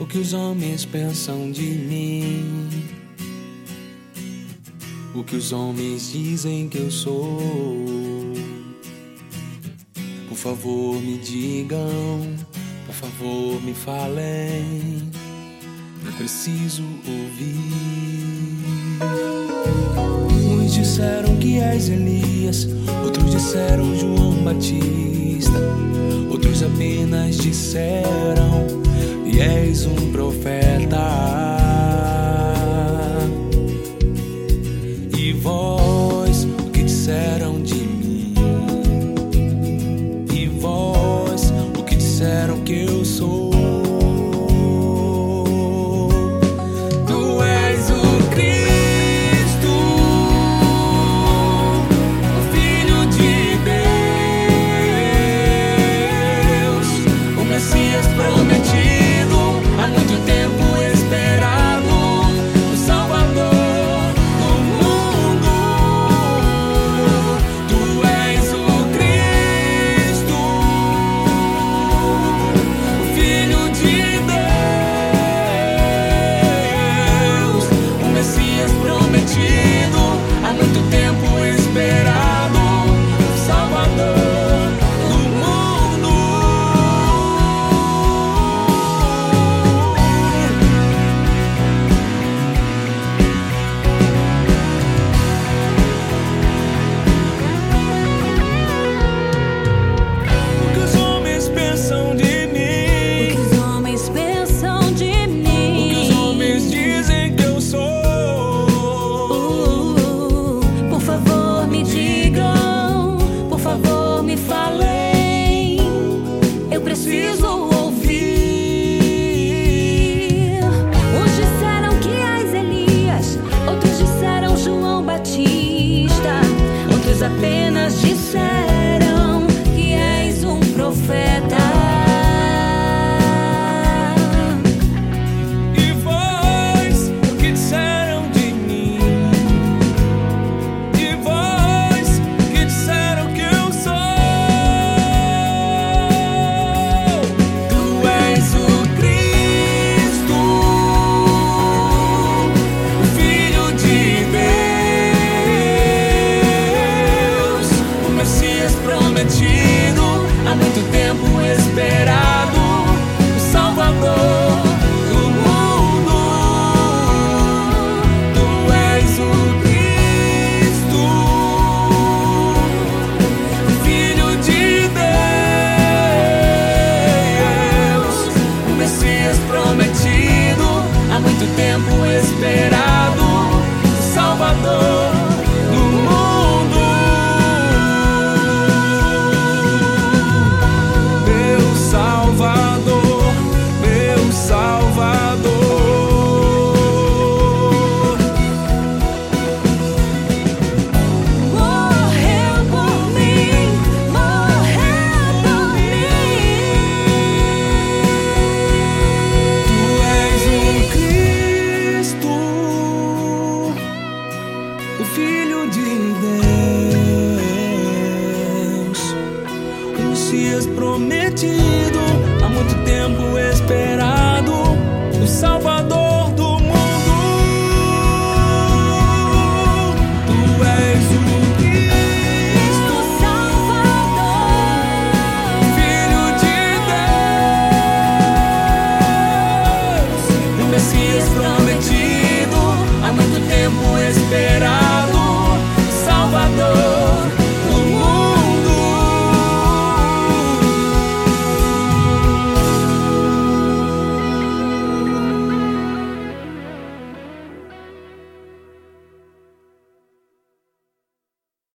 o que os homens pensam de mim, o que os homens dizem que eu sou. Por favor, me digam, por favor, me falem. Eu preciso ouvir. Uns disseram que és Elias, outros disseram João Batista, outros apenas disseram e és um profeta. Messias prometido, há muito tempo esperado, o Salvador.